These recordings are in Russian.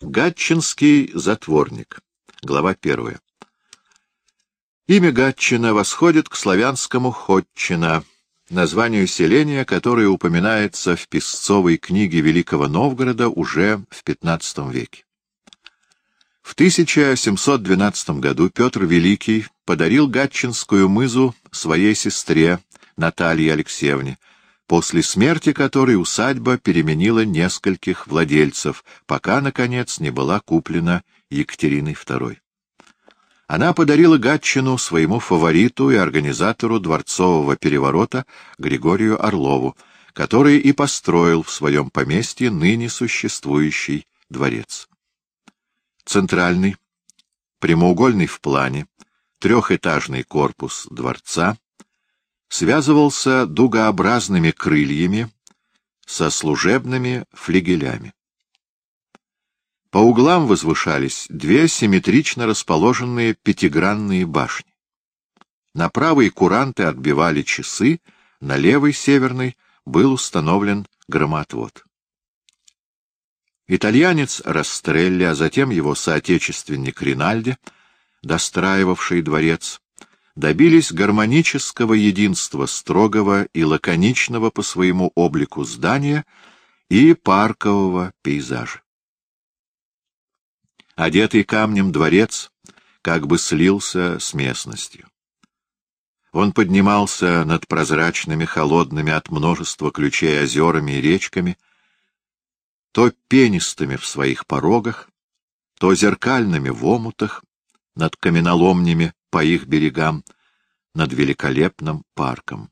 Гатчинский затворник. Глава первая. Имя Гатчина восходит к славянскому Ходчина, названию селения, которое упоминается в песцовой книге Великого Новгорода уже в XV веке. В 1712 году Петр Великий подарил Гатчинскую мызу своей сестре Наталье Алексеевне, после смерти которой усадьба переменила нескольких владельцев, пока, наконец, не была куплена Екатериной II. Она подарила Гатчину своему фавориту и организатору дворцового переворота Григорию Орлову, который и построил в своем поместье ныне существующий дворец. Центральный, прямоугольный в плане, трехэтажный корпус дворца связывался дугообразными крыльями со служебными флигелями. По углам возвышались две симметрично расположенные пятигранные башни. На правой куранты отбивали часы, на левой, северной, был установлен громотвод. Итальянец Растрелли, а затем его соотечественник Ринальди, достраивавший дворец, добились гармонического единства строгого и лаконичного по своему облику здания и паркового пейзажа. Одетый камнем дворец как бы слился с местностью. Он поднимался над прозрачными, холодными от множества ключей озерами и речками, то пенистыми в своих порогах, то зеркальными в омутах, над каменоломнями по их берегам, над великолепным парком.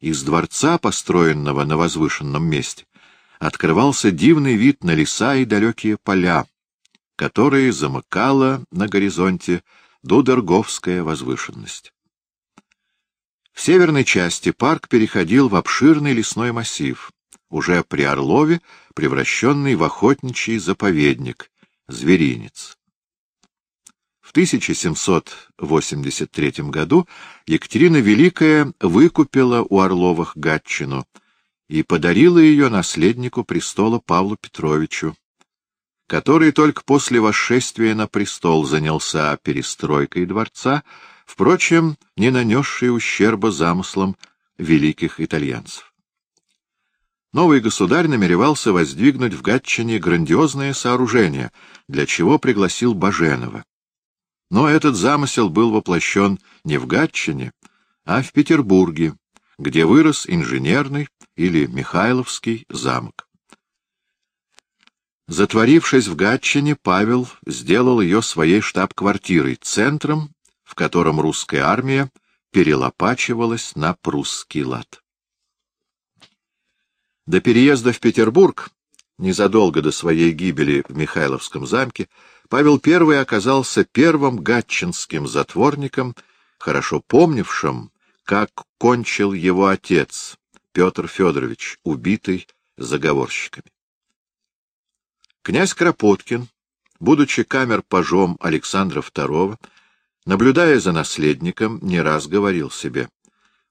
Из дворца, построенного на возвышенном месте, открывался дивный вид на леса и далекие поля, которые замыкала на горизонте Дудерговская возвышенность. В северной части парк переходил в обширный лесной массив, уже при Орлове превращенный в охотничий заповедник, зверинец. 1783 году Екатерина Великая выкупила у Орловых Гатчину и подарила ее наследнику престола Павлу Петровичу, который только после восшествия на престол занялся перестройкой дворца, впрочем, не нанесший ущерба замыслам великих итальянцев. Новый государь намеревался воздвигнуть в Гатчине грандиозное сооружение, для чего пригласил Баженова. Но этот замысел был воплощен не в Гатчине, а в Петербурге, где вырос инженерный или Михайловский замок. Затворившись в Гатчине, Павел сделал ее своей штаб-квартирой, центром, в котором русская армия перелопачивалась на прусский лад. До переезда в Петербург, незадолго до своей гибели в Михайловском замке, Павел I оказался первым гатчинским затворником, хорошо помнившим, как кончил его отец, Петр Федорович, убитый заговорщиками. Князь Кропоткин, будучи камер-пажом Александра II, наблюдая за наследником, не раз говорил себе,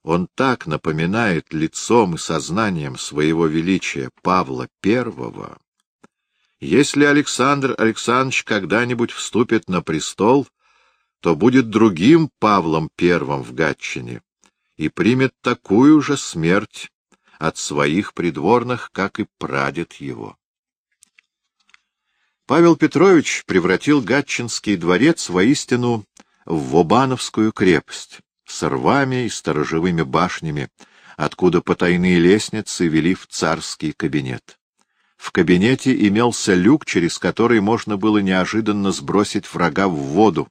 он так напоминает лицом и сознанием своего величия Павла I, если Александр Александрович когда-нибудь вступит на престол, то будет другим Павлом Первым в Гатчине и примет такую же смерть от своих придворных, как и прадед его. Павел Петрович превратил Гатчинский дворец воистину в Вобановскую крепость с рвами и сторожевыми башнями, откуда потайные лестницы вели в царский кабинет. В кабинете имелся люк, через который можно было неожиданно сбросить врага в воду,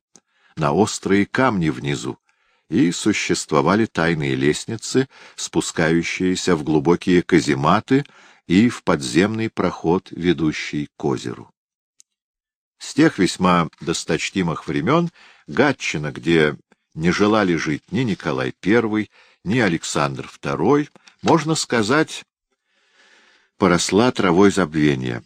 на острые камни внизу, и существовали тайные лестницы, спускающиеся в глубокие казематы и в подземный проход, ведущий к озеру. С тех весьма досточтимых времен Гатчина, где не желали жить ни Николай I, ни Александр II, можно сказать, поросла травой забвения.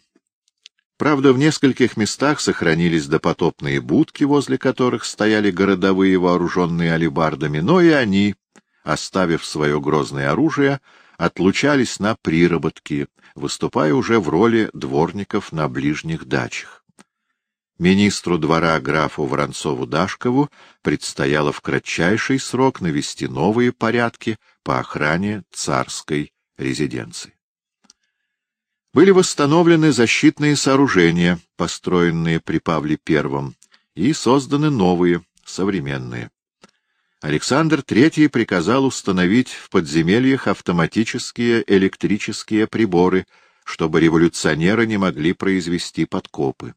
Правда, в нескольких местах сохранились допотопные будки, возле которых стояли городовые, вооруженные алебардами, но и они, оставив свое грозное оружие, отлучались на приработки, выступая уже в роли дворников на ближних дачах. Министру двора графу Воронцову-Дашкову предстояло в кратчайший срок навести новые порядки по охране царской резиденции. Были восстановлены защитные сооружения, построенные при Павле I, и созданы новые, современные. Александр III приказал установить в подземельях автоматические электрические приборы, чтобы революционеры не могли произвести подкопы.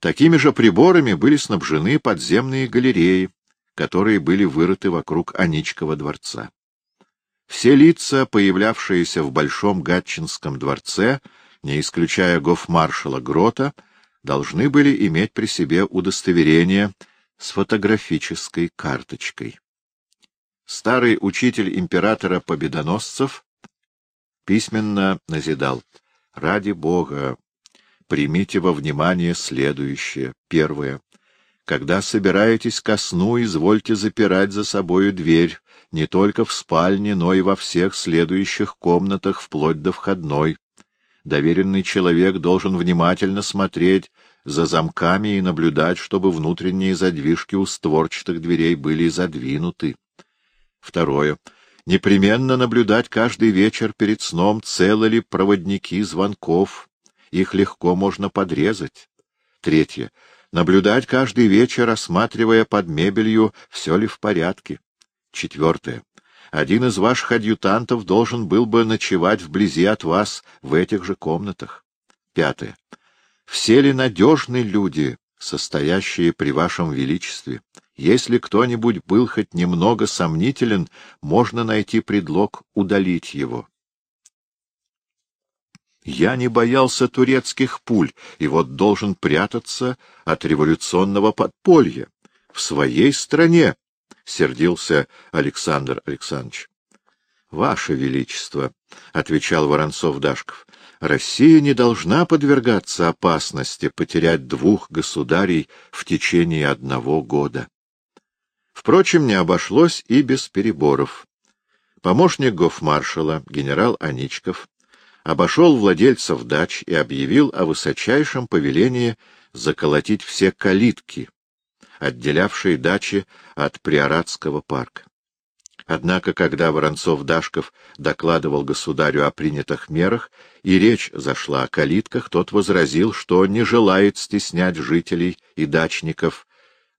Такими же приборами были снабжены подземные галереи, которые были вырыты вокруг Аничкова дворца. Все лица, появлявшиеся в Большом Гатчинском дворце, не исключая гофмаршала Грота, должны были иметь при себе удостоверение с фотографической карточкой. Старый учитель императора Победоносцев письменно назидал «Ради Бога, примите во внимание следующее. Первое. Когда собираетесь ко сну, извольте запирать за собою дверь не только в спальне, но и во всех следующих комнатах, вплоть до входной. Доверенный человек должен внимательно смотреть за замками и наблюдать, чтобы внутренние задвижки у створчатых дверей были задвинуты. Второе. Непременно наблюдать каждый вечер перед сном, целы ли проводники звонков, их легко можно подрезать. Третье. Наблюдать каждый вечер, осматривая под мебелью, все ли в порядке. Четвертое. Один из ваших адъютантов должен был бы ночевать вблизи от вас в этих же комнатах. Пятое. Все ли надежны люди, состоящие при вашем величестве? Если кто-нибудь был хоть немного сомнителен, можно найти предлог удалить его. Я не боялся турецких пуль, и вот должен прятаться от революционного подполья. В своей стране, — сердился Александр Александрович. — Ваше Величество, — отвечал Воронцов-Дашков, — Россия не должна подвергаться опасности потерять двух государей в течение одного года. Впрочем, не обошлось и без переборов. Помощник гофмаршала, генерал Аничков, обошел владельцев дач и объявил о высочайшем повелении заколотить все калитки, отделявшие дачи от Приоратского парка. Однако, когда Воронцов-Дашков докладывал государю о принятых мерах, и речь зашла о калитках, тот возразил, что не желает стеснять жителей и дачников,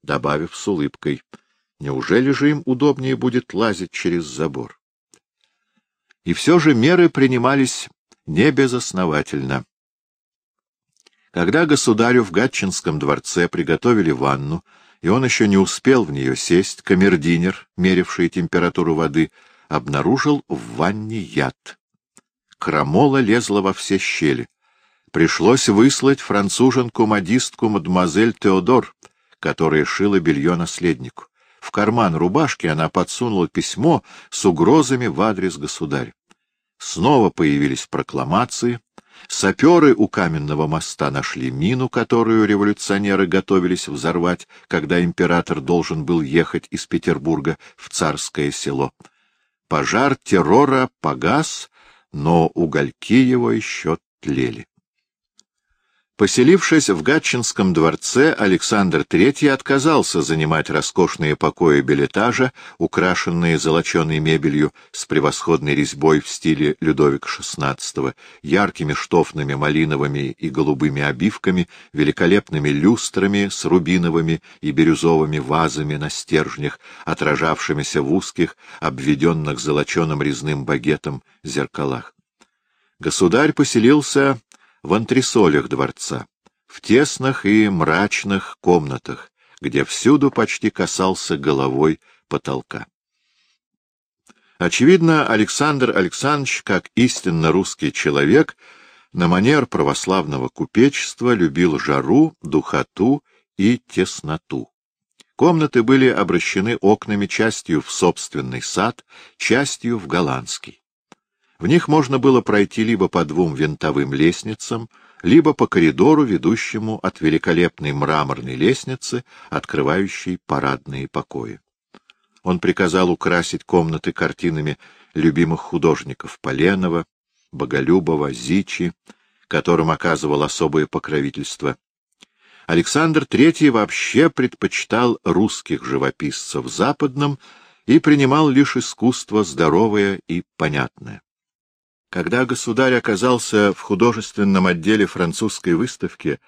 добавив с улыбкой, «Неужели же им удобнее будет лазить через забор?» И все же меры принимались не безосновательно. Когда государю в Гатчинском дворце приготовили ванну, и он еще не успел в нее сесть, камердинер, меривший температуру воды, обнаружил в ванне яд. Крамола лезла во все щели. Пришлось выслать француженку-модистку мадемуазель Теодор, которая шила белье наследнику. В карман рубашки она подсунула письмо с угрозами в адрес государя. Снова появились прокламации. Саперы у каменного моста нашли мину, которую революционеры готовились взорвать, когда император должен был ехать из Петербурга в царское село. Пожар террора погас, но угольки его еще тлели. Поселившись в Гатчинском дворце, Александр III отказался занимать роскошные покои билетажа, украшенные золоченой мебелью с превосходной резьбой в стиле Людовика XVI, яркими штофными малиновыми и голубыми обивками, великолепными люстрами с рубиновыми и бирюзовыми вазами на стержнях, отражавшимися в узких, обведенных золоченым резным багетом зеркалах. Государь поселился в антресолях дворца, в тесных и мрачных комнатах, где всюду почти касался головой потолка. Очевидно, Александр Александрович, как истинно русский человек, на манер православного купечества любил жару, духоту и тесноту. Комнаты были обращены окнами частью в собственный сад, частью в голландский. В них можно было пройти либо по двум винтовым лестницам, либо по коридору, ведущему от великолепной мраморной лестницы, открывающей парадные покои. Он приказал украсить комнаты картинами любимых художников Поленова, Боголюбова, Зичи, которым оказывал особое покровительство. Александр III вообще предпочитал русских живописцев западным и принимал лишь искусство здоровое и понятное. Когда государь оказался в художественном отделе французской выставки,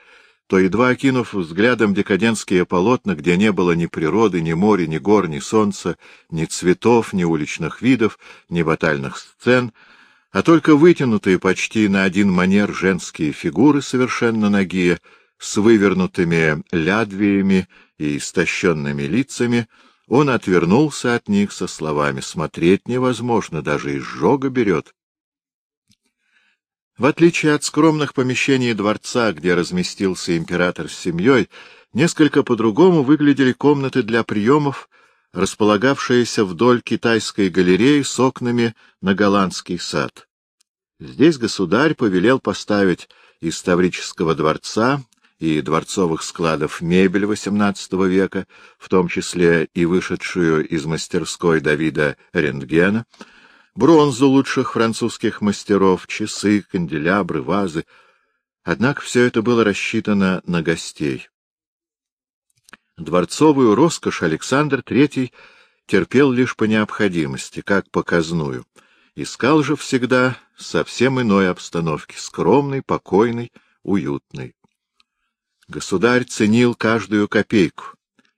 то, едва окинув взглядом декадентские полотна, где не было ни природы, ни моря, ни гор, ни солнца, ни цветов, ни уличных видов, ни батальных сцен, а только вытянутые почти на один манер женские фигуры, совершенно нагие, с вывернутыми лядвиями и истощенными лицами, он отвернулся от них со словами «Смотреть невозможно, даже изжога берет». В отличие от скромных помещений дворца, где разместился император с семьей, несколько по-другому выглядели комнаты для приемов, располагавшиеся вдоль китайской галереи с окнами на голландский сад. Здесь государь повелел поставить из Таврического дворца и дворцовых складов мебель XVIII века, в том числе и вышедшую из мастерской Давида Рентгена, бронзу лучших французских мастеров, часы, канделябры, вазы. Однако все это было рассчитано на гостей. Дворцовую роскошь Александр III терпел лишь по необходимости, как показную. Искал же всегда совсем иной обстановки, скромной, покойной, уютной. Государь ценил каждую копейку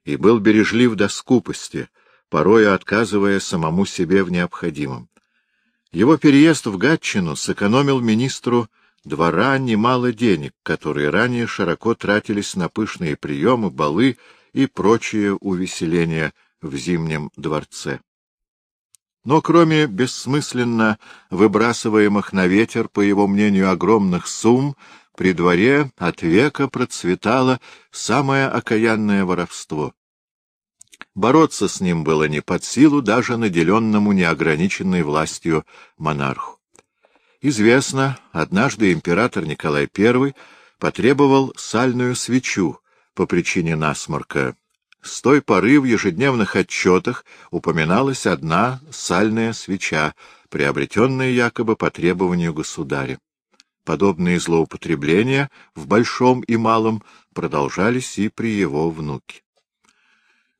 и был бережлив до скупости, порою отказывая самому себе в необходимом. Его переезд в Гатчину сэкономил министру двора немало денег, которые ранее широко тратились на пышные приемы, балы и прочие увеселения в Зимнем дворце. Но кроме бессмысленно выбрасываемых на ветер, по его мнению, огромных сумм, при дворе от века процветало самое окаянное воровство. Бороться с ним было не под силу даже наделенному неограниченной властью монарху. Известно, однажды император Николай I потребовал сальную свечу по причине насморка. С той поры в ежедневных отчетах упоминалась одна сальная свеча, приобретенная якобы по требованию государя. Подобные злоупотребления в большом и малом продолжались и при его внуке.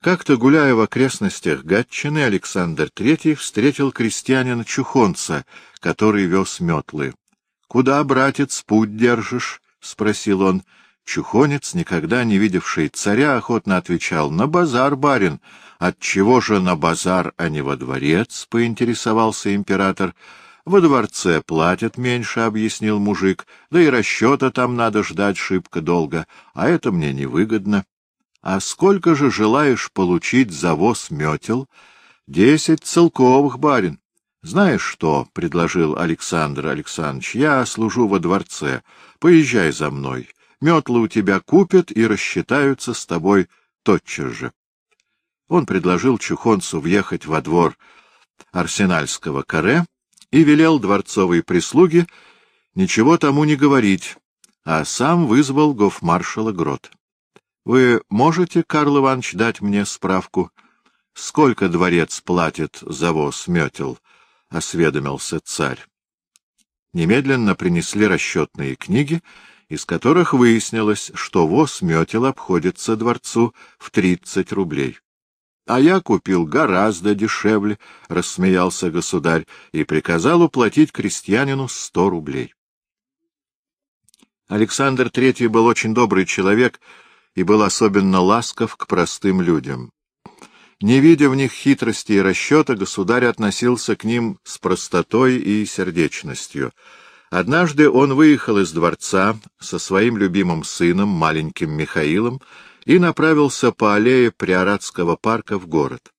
Как-то, гуляя в окрестностях Гатчины, Александр Третий встретил крестьянина-чухонца, который вез метлы. — Куда, братец, путь держишь? — спросил он. Чухонец, никогда не видевший царя, охотно отвечал. — На базар, барин. — Отчего же на базар, а не во дворец? — поинтересовался император. — Во дворце платят меньше, — объяснил мужик, — да и расчета там надо ждать шибко долго, а это мне невыгодно. — А сколько же желаешь получить за воз метел? — Десять целковых, барин. — Знаешь что, — предложил Александр Александрович, — я служу во дворце. Поезжай за мной. Метлы у тебя купят и рассчитаются с тобой тотчас же. Он предложил Чухонцу въехать во двор арсенальского каре и велел дворцовой прислуге ничего тому не говорить, а сам вызвал гофмаршала Грот. — Вы можете, Карл Иванович, дать мне справку, сколько дворец платит за воз метел? — осведомился царь. Немедленно принесли расчетные книги, из которых выяснилось, что воз метел обходится дворцу в тридцать рублей. — А я купил гораздо дешевле, — рассмеялся государь, и приказал уплатить крестьянину сто рублей. Александр Третий был очень добрый человек — и был особенно ласков к простым людям. Не видя в них хитрости и расчета, государь относился к ним с простотой и сердечностью. Однажды он выехал из дворца со своим любимым сыном, маленьким Михаилом, и направился по аллее Приоратского парка в город.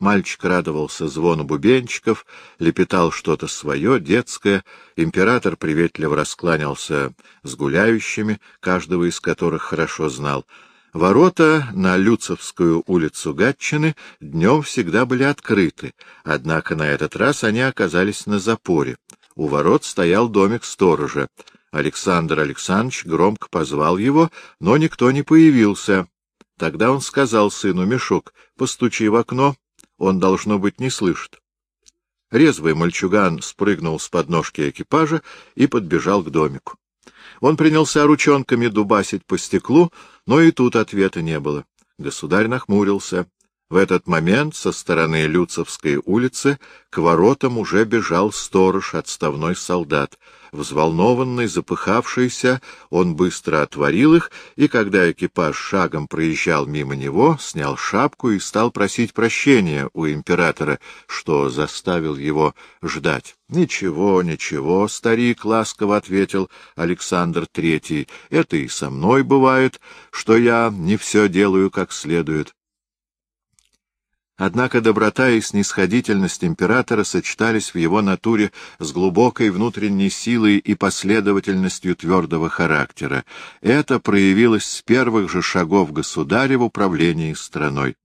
Мальчик радовался звону бубенчиков, лепетал что-то свое, детское. Император приветливо раскланялся с гуляющими, каждого из которых хорошо знал. Ворота на Люцевскую улицу Гатчины днем всегда были открыты, однако на этот раз они оказались на запоре. У ворот стоял домик сторожа. Александр Александрович громко позвал его, но никто не появился. Тогда он сказал сыну Мешок, постучи в окно, он, должно быть, не слышит. Резвый мальчуган спрыгнул с подножки экипажа и подбежал к домику. Он принялся ручонками дубасить по стеклу, но и тут ответа не было. Государь нахмурился. В этот момент со стороны Люцевской улицы к воротам уже бежал сторож, отставной солдат. Взволнованный, запыхавшийся, он быстро отворил их, и когда экипаж шагом проезжал мимо него, снял шапку и стал просить прощения у императора, что заставил его ждать. — Ничего, ничего, старик, — ласково ответил Александр Третий, — это и со мной бывает, что я не все делаю как следует. Однако доброта и снисходительность императора сочетались в его натуре с глубокой внутренней силой и последовательностью твердого характера. Это проявилось с первых же шагов государя в управлении страной.